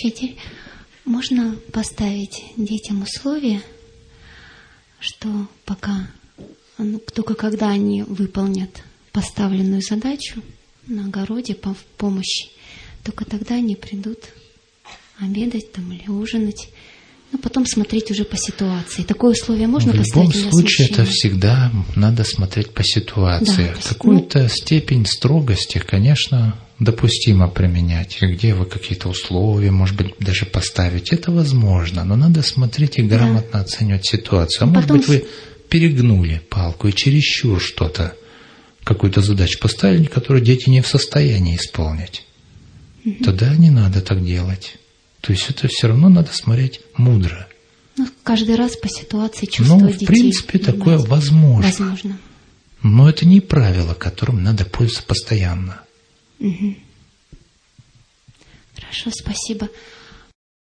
Учитель, можно поставить детям условие, что пока, ну, только когда они выполнят поставленную задачу на огороде по помощи, только тогда они придут обедать там или ужинать но потом смотреть уже по ситуации. Такое условие можно В поставить? любом случае это всегда надо смотреть по ситуации. Да, Какую-то ну, степень строгости, конечно, допустимо применять. Где вы какие-то условия, может быть, даже поставить. Это возможно, но надо смотреть и грамотно да. оценивать ситуацию. А ну, может быть, вы перегнули палку и чересчур что-то, какую-то задачу поставили, которую дети не в состоянии исполнить. Угу. Тогда не надо так делать. То есть это все равно надо смотреть мудро. Ну, каждый раз по ситуации чувствовать Ну, в детей, принципе, понимаете? такое возможно. Возможно. Но это не правило, которым надо пользоваться постоянно. Угу. Хорошо, спасибо.